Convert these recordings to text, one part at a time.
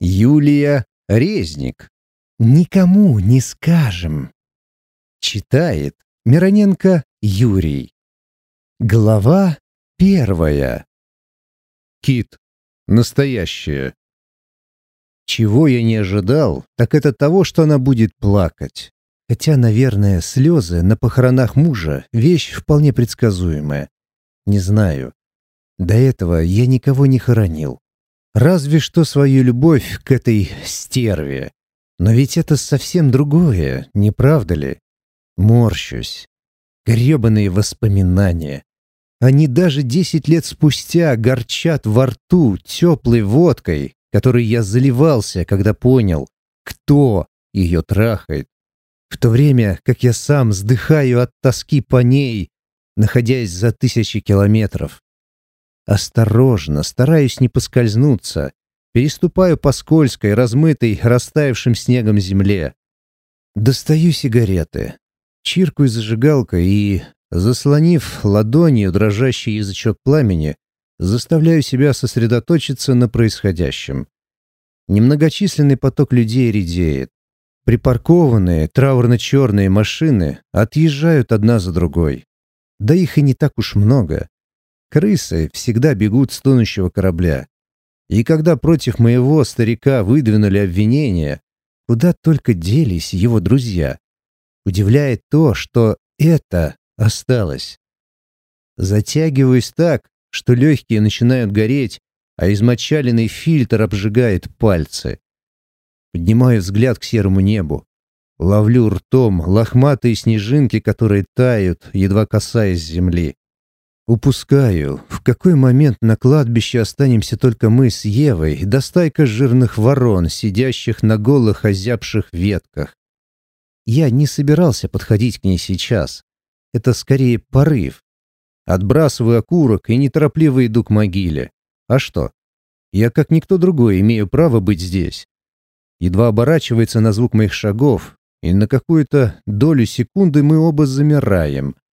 Юлия Резник. Никому не скажем. Читает Мироненко Юрий. Глава первая. Кит. Настоящая. Чего я не ожидал, так это того, что она будет плакать. Хотя, наверное, слезы на похоронах мужа — вещь вполне предсказуемая. Не знаю. До этого я никого не хоронил. Разве что свою любовь к этой стерве. Но ведь это совсем другое, не правда ли? Морщусь. Гребаные воспоминания. Они даже десять лет спустя горчат во рту теплой водкой, которой я заливался, когда понял, кто ее трахает. В то время, как я сам сдыхаю от тоски по ней, находясь за тысячи километров. Осторожно, стараюсь не поскользнуться, переступаю по скользкой, размытой, растаявшим снегом земле. Достаю сигареты, чиркаю зажигалкой и, заслонив ладонью дрожащий язычок пламени, заставляю себя сосредоточиться на происходящем. Немногочисленный поток людей редеет. Припаркованные траурно-черные машины отъезжают одна за другой. Да их и не так уж много. Крысы всегда бегут с тонущего корабля. И когда против моего старика выдвинули обвинения, куда только делись его друзья. Удивляет то, что это осталось. Затягиваюсь так, что легкие начинают гореть, а измочаленный фильтр обжигает пальцы. Поднимаю взгляд к серому небу. Ловлю ртом лохматые снежинки, которые тают, едва касаясь земли. Упускаю, в какой момент на кладбище останемся только мы с Евой да стайка жирных ворон, сидящих на голых озябших ветках. Я не собирался подходить к ней сейчас. Это скорее порыв. Отбрасываю окурок и неторопливо иду к могиле. А что? Я, как никто другой, имею право быть здесь. Едва оборачивается на звук моих шагов, и на какую-то долю секунды мы оба замираем —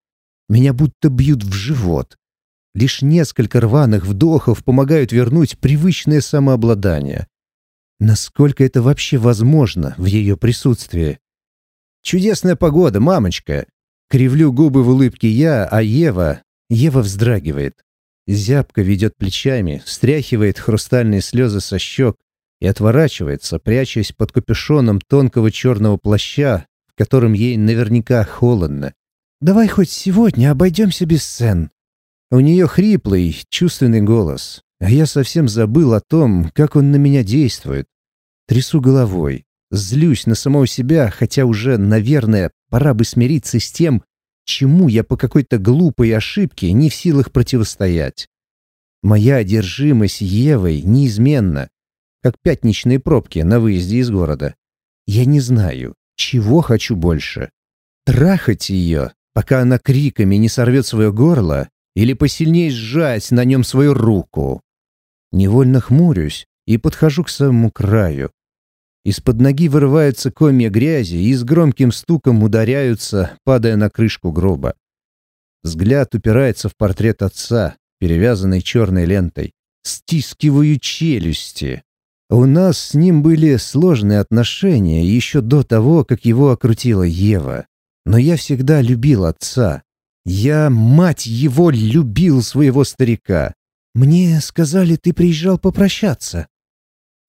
меня будто бьют в живот. Лишь несколько рваных вдохов помогают вернуть привычное самообладание. Насколько это вообще возможно в ее присутствии? «Чудесная погода, мамочка!» Кривлю губы в улыбке я, а Ева... Ева вздрагивает. Зябко ведет плечами, встряхивает хрустальные слезы со щек и отворачивается, прячась под капюшоном тонкого черного плаща, в котором ей наверняка холодно. Давай хоть сегодня обойдемся без сцен». У нее хриплый, чувственный голос, а я совсем забыл о том, как он на меня действует. Трясу головой, злюсь на самого себя, хотя уже, наверное, пора бы смириться с тем, чему я по какой-то глупой ошибке не в силах противостоять. Моя одержимость Евой неизменна, как пятничные пробки на выезде из города. Я не знаю, чего хочу больше. Трахать ее пока она криками не сорвет свое горло или посильнее сжать на нем свою руку. Невольно хмурюсь и подхожу к самому краю. Из-под ноги вырываются комья грязи и с громким стуком ударяются, падая на крышку гроба. Взгляд упирается в портрет отца, перевязанный черной лентой. Стискиваю челюсти. У нас с ним были сложные отношения еще до того, как его окрутила Ева. Но я всегда любил отца. Я, мать его, любил своего старика. Мне сказали, ты приезжал попрощаться.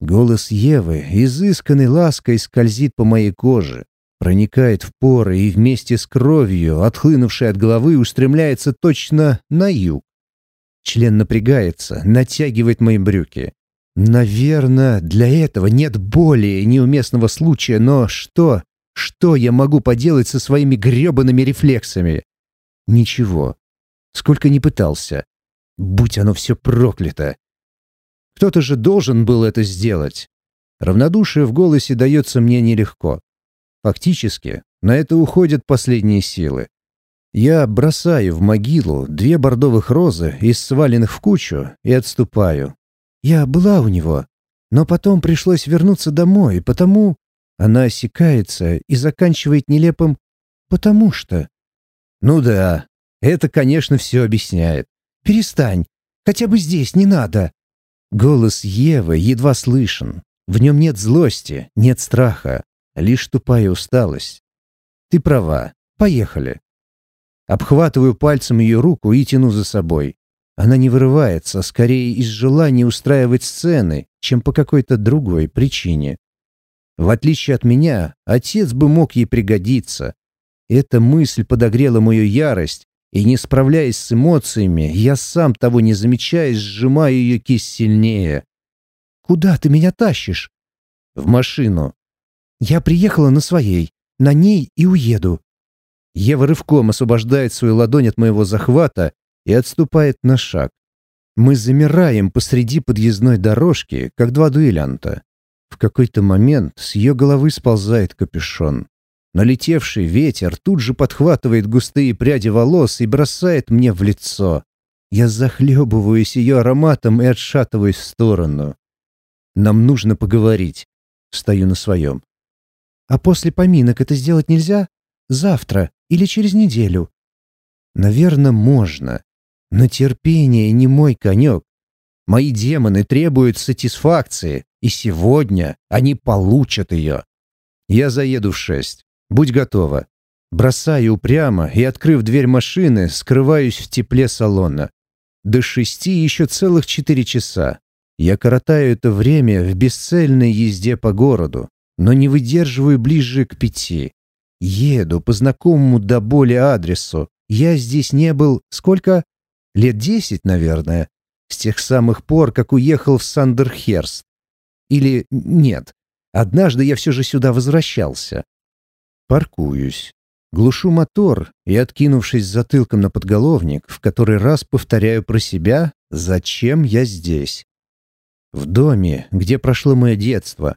Голос Евы, изысканной лаской, скользит по моей коже, проникает в поры и вместе с кровью, отхлынувшей от головы, устремляется точно на юг. Член напрягается, натягивает мои брюки. Наверное, для этого нет более неуместного случая, но что, что я могу поделать со своими гребаными рефлексами? Ничего. Сколько ни пытался. Будь оно все проклято. Кто-то же должен был это сделать. Равнодушие в голосе дается мне нелегко. Фактически, на это уходят последние силы. Я бросаю в могилу две бордовых розы из сваленных в кучу и отступаю. Я была у него, но потом пришлось вернуться домой, потому... Она осекается и заканчивает нелепым «потому что». «Ну да, это, конечно, все объясняет. Перестань, хотя бы здесь не надо». Голос Евы едва слышен. В нем нет злости, нет страха, лишь тупая усталость. Ты права. Поехали. Обхватываю пальцем ее руку и тяну за собой. Она не вырывается, скорее из желания устраивать сцены, чем по какой-то другой причине. В отличие от меня, отец бы мог ей пригодиться. Эта мысль подогрела мою ярость, и, не справляясь с эмоциями, я сам того не замечая, сжимаю ее кисть сильнее. «Куда ты меня тащишь?» «В машину». «Я приехала на своей, на ней и уеду». Ева рывком освобождает свою ладонь от моего захвата и отступает на шаг. Мы замираем посреди подъездной дорожки, как два дуэлянта. В какой-то момент с ее головы сползает капюшон. Налетевший ветер тут же подхватывает густые пряди волос и бросает мне в лицо. Я захлебываюсь ее ароматом и отшатываюсь в сторону. Нам нужно поговорить. Стою на своем. А после поминок это сделать нельзя? Завтра или через неделю? Наверное, можно. Но терпение не мой конек. Мои демоны требуют сатисфакции, и сегодня они получат ее. Я заеду в шесть. Будь готова. Бросаю упрямо и, открыв дверь машины, скрываюсь в тепле салона. До шести еще целых четыре часа. Я коротаю это время в бесцельной езде по городу, но не выдерживаю ближе к пяти. Еду по знакомому до боли адресу. Я здесь не был... Сколько? Лет десять, наверное. С тех самых пор, как уехал в Сандерхерст. Или нет. Однажды я все же сюда возвращался. Паркуюсь. Глушу мотор и, откинувшись затылком на подголовник, в который раз повторяю про себя, зачем я здесь. В доме, где прошло мое детство.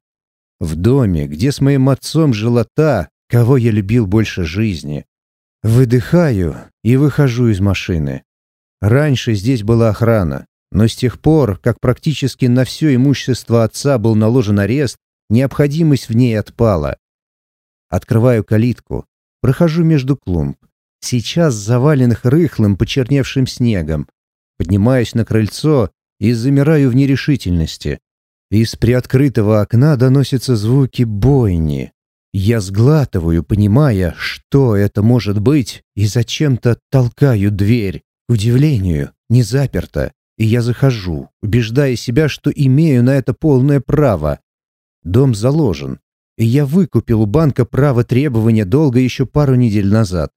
В доме, где с моим отцом жила та, кого я любил больше жизни. Выдыхаю и выхожу из машины. Раньше здесь была охрана, но с тех пор, как практически на все имущество отца был наложен арест, необходимость в ней отпала. Открываю калитку, прохожу между клумб, сейчас заваленных рыхлым, почерневшим снегом, поднимаюсь на крыльцо и замираю в нерешительности. Из приоткрытого окна доносятся звуки бойни. Я сглатываю, понимая, что это может быть, и зачем-то толкаю дверь. К удивлению, не заперта, и я захожу, убеждая себя, что имею на это полное право. Дом заложен, и я выкупил у банка право требования долга еще пару недель назад.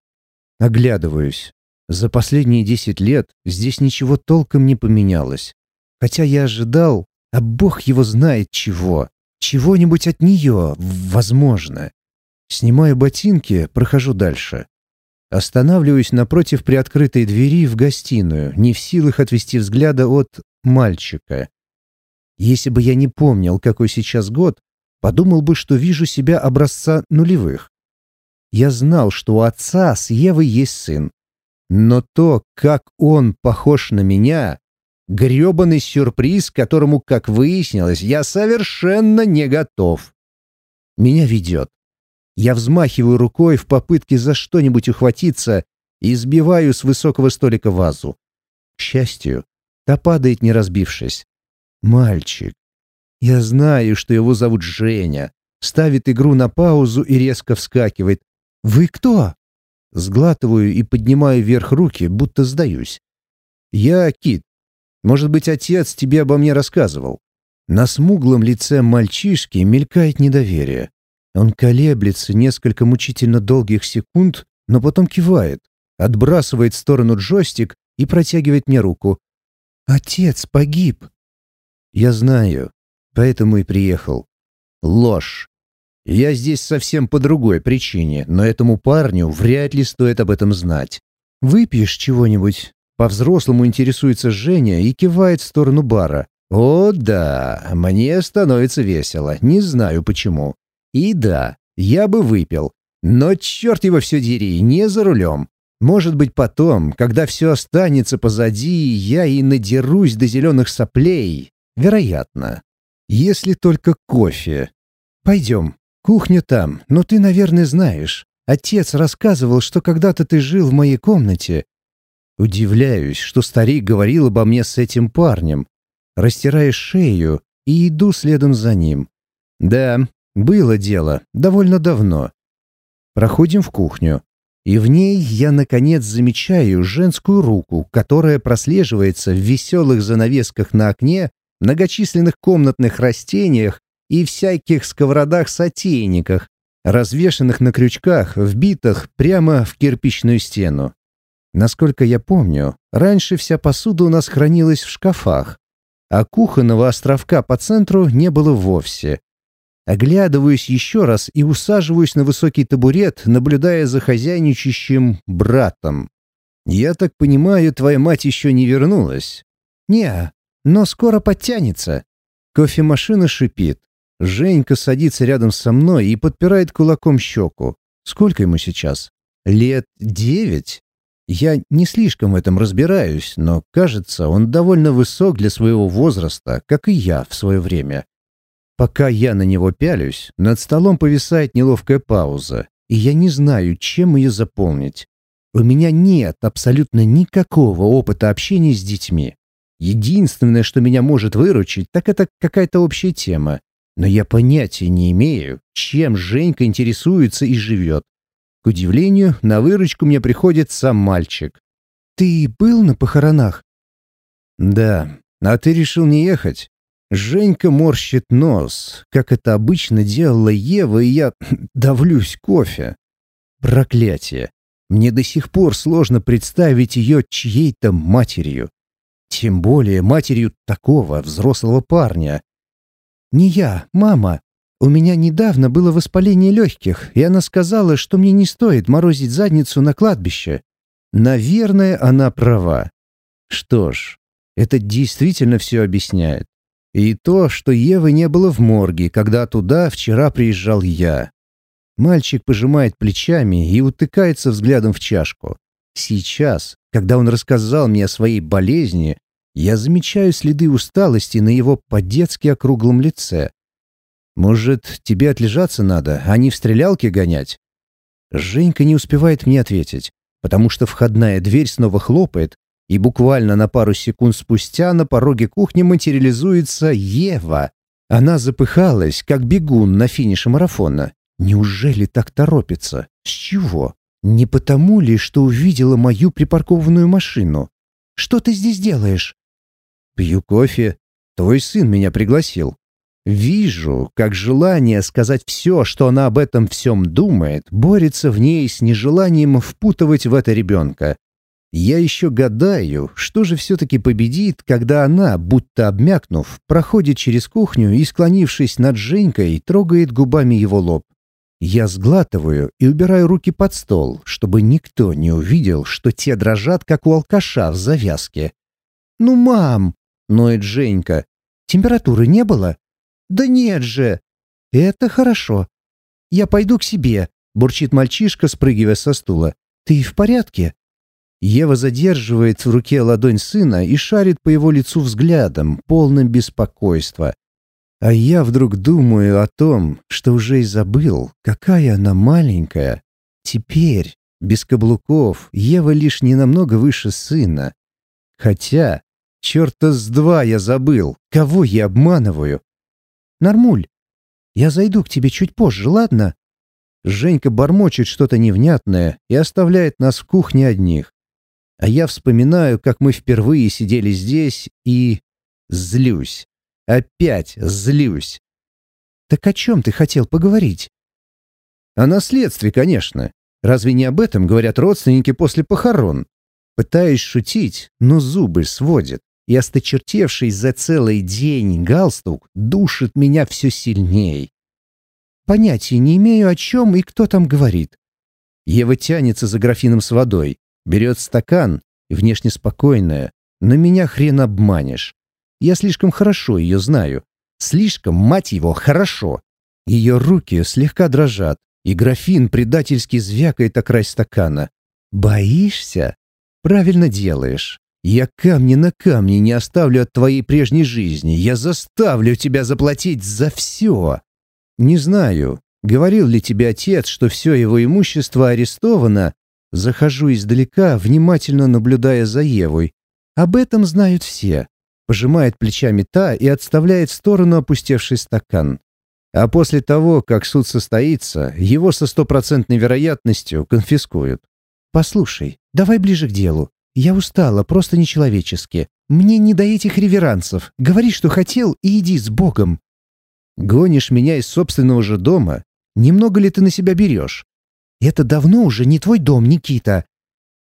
Оглядываюсь. За последние десять лет здесь ничего толком не поменялось. Хотя я ожидал, а бог его знает чего. Чего-нибудь от нее, возможно. Снимаю ботинки, прохожу дальше. Останавливаюсь напротив приоткрытой двери в гостиную, не в силах отвести взгляда от мальчика. Если бы я не помнил, какой сейчас год, подумал бы, что вижу себя образца нулевых. Я знал, что у отца с Евой есть сын. Но то, как он похож на меня, грёбаный сюрприз, к которому, как выяснилось, я совершенно не готов. Меня ведет. Я взмахиваю рукой в попытке за что-нибудь ухватиться и сбиваю с высокого столика вазу. К счастью, та падает, не разбившись. Мальчик. Я знаю, что его зовут Женя. Ставит игру на паузу и резко вскакивает. «Вы кто?» Сглатываю и поднимаю вверх руки, будто сдаюсь. «Я Кит. Может быть, отец тебе обо мне рассказывал?» На смуглом лице мальчишки мелькает недоверие. Он колеблется несколько мучительно долгих секунд, но потом кивает, отбрасывает в сторону джойстик и протягивает мне руку. «Отец погиб!» «Я знаю, поэтому и приехал. Ложь. Я здесь совсем по другой причине, но этому парню вряд ли стоит об этом знать. Выпьешь чего-нибудь?» По-взрослому интересуется Женя и кивает в сторону бара. «О, да, мне становится весело, не знаю почему. И да, я бы выпил. Но черт его все дери, не за рулем. Может быть, потом, когда все останется позади, я и надерусь до зеленых соплей. Вероятно. Если только кофе. Пойдем. Кухня там, но ты, наверное, знаешь. Отец рассказывал, что когда-то ты жил в моей комнате. Удивляюсь, что старик говорил обо мне с этим парнем. Растираю шею и иду следом за ним. Да, было дело, довольно давно. Проходим в кухню. И в ней я, наконец, замечаю женскую руку, которая прослеживается в веселых занавесках на окне, многочисленных комнатных растениях и всяких сковородах-сотейниках, развешанных на крючках, вбитых прямо в кирпичную стену. Насколько я помню, раньше вся посуда у нас хранилась в шкафах, а кухонного островка по центру не было вовсе. Оглядываюсь еще раз и усаживаюсь на высокий табурет, наблюдая за хозяйничащим братом. «Я так понимаю, твоя мать еще не вернулась?» «Не, но скоро подтянется». Кофемашина шипит. Женька садится рядом со мной и подпирает кулаком щеку. Сколько ему сейчас? Лет девять? Я не слишком в этом разбираюсь, но, кажется, он довольно высок для своего возраста, как и я в свое время. Пока я на него пялюсь, над столом повисает неловкая пауза, и я не знаю, чем ее заполнить. У меня нет абсолютно никакого опыта общения с детьми. Единственное, что меня может выручить, так это какая-то общая тема. Но я понятия не имею, чем Женька интересуется и живет. К удивлению, на выручку мне приходит сам мальчик. «Ты был на похоронах?» «Да. А ты решил не ехать?» Женька морщит нос, как это обычно делала Ева, и я давлюсь кофе. Проклятие. Мне до сих пор сложно представить ее чьей-то матерью. Тем более матерью такого взрослого парня. «Не я, мама. У меня недавно было воспаление легких, и она сказала, что мне не стоит морозить задницу на кладбище. Наверное, она права. Что ж, это действительно все объясняет. И то, что Евы не было в морге, когда туда вчера приезжал я. Мальчик пожимает плечами и утыкается взглядом в чашку. Сейчас, когда он рассказал мне о своей болезни, я замечаю следы усталости на его по-детски округлом лице. Может, тебе отлежаться надо, а не в стрелялке гонять? Женька не успевает мне ответить, потому что входная дверь снова хлопает, и буквально на пару секунд спустя на пороге кухни материализуется Ева. Она запыхалась, как бегун на финише марафона. Неужели так торопится? С чего? Не потому ли, что увидела мою припаркованную машину? Что ты здесь делаешь? Пью кофе. Твой сын меня пригласил. Вижу, как желание сказать все, что она об этом всем думает, борется в ней с нежеланием впутывать в это ребенка. Я еще гадаю, что же все-таки победит, когда она, будто обмякнув, проходит через кухню и, склонившись над Женькой, трогает губами его лоб. Я сглатываю и убираю руки под стол, чтобы никто не увидел, что те дрожат, как у алкаша в завязке. «Ну, мам!» — ноет Женька. «Температуры не было?» «Да нет же!» «Это хорошо. Я пойду к себе», — бурчит мальчишка, спрыгивая со стула. «Ты в порядке?» Ева задерживает в руке ладонь сына и шарит по его лицу взглядом, полным беспокойства. А я вдруг думаю о том, что уже и забыл, какая она маленькая. Теперь, без каблуков, Ева лишь не намного выше сына. Хотя, черта с два я забыл, кого я обманываю. Нормуль, я зайду к тебе чуть позже, ладно? Женька бормочет что-то невнятное и оставляет нас в кухне одних. А я вспоминаю, как мы впервые сидели здесь и... злюсь. Опять злюсь. Так о чем ты хотел поговорить? О наследстве, конечно. Разве не об этом говорят родственники после похорон? Пытаюсь шутить, но зубы сводят, и осточертевший за целый день галстук душит меня все сильней. Понятия не имею, о чем и кто там говорит. Ева тянется за графином с водой, Берет стакан, внешне спокойная, но меня хрен обманешь. Я слишком хорошо ее знаю. Слишком, мать его, хорошо. Ее руки слегка дрожат, и графин предательски звякает о край стакана. «Боишься? Правильно делаешь. Я камни на камни не оставлю от твоей прежней жизни. Я заставлю тебя заплатить за все. Не знаю, говорил ли тебе отец, что все его имущество арестовано, Захожу издалека, внимательно наблюдая за Евой. Об этом знают все. Пожимает плечами та и отставляет в сторону опустевший стакан. А после того, как суд состоится, его со стопроцентной вероятностью конфискуют. «Послушай, давай ближе к делу. Я устала, просто нечеловечески. Мне не до этих реверансов. Говори, что хотел, и иди с Богом». «Гонишь меня из собственного же дома? Немного ли ты на себя берешь?» «Это давно уже не твой дом, Никита».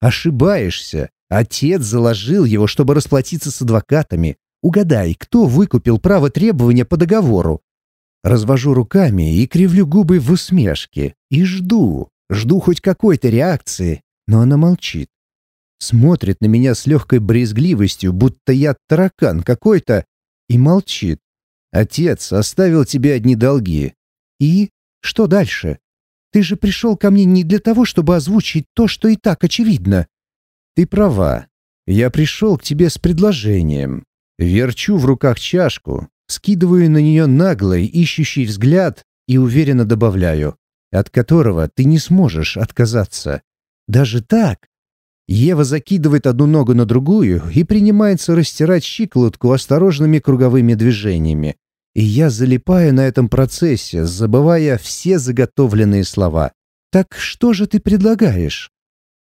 «Ошибаешься. Отец заложил его, чтобы расплатиться с адвокатами. Угадай, кто выкупил право требования по договору?» Развожу руками и кривлю губы в усмешке. И жду, жду хоть какой-то реакции, но она молчит. Смотрит на меня с легкой брезгливостью, будто я таракан какой-то, и молчит. Отец оставил тебе одни долги. И? Что дальше? Ты же пришел ко мне не для того, чтобы озвучить то, что и так очевидно. Ты права. Я пришел к тебе с предложением. Верчу в руках чашку, скидываю на нее наглый, ищущий взгляд и уверенно добавляю, от которого ты не сможешь отказаться. Даже так? Ева закидывает одну ногу на другую и принимается растирать щиколотку осторожными круговыми движениями. И я залипаю на этом процессе, забывая все заготовленные слова. «Так что же ты предлагаешь?»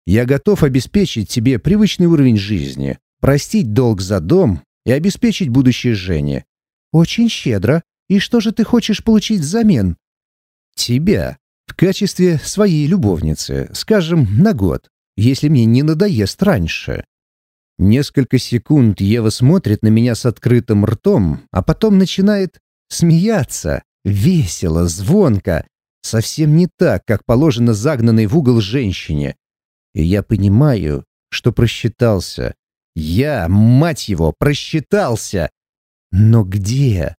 «Я готов обеспечить тебе привычный уровень жизни, простить долг за дом и обеспечить будущее Жене». «Очень щедро. И что же ты хочешь получить взамен?» «Тебя. В качестве своей любовницы, скажем, на год если мне не надоест раньше. Несколько секунд Ева смотрит на меня с открытым ртом, а потом начинает смеяться, весело, звонко, совсем не так, как положено загнанной в угол женщине. И я понимаю, что просчитался. Я, мать его, просчитался. Но где?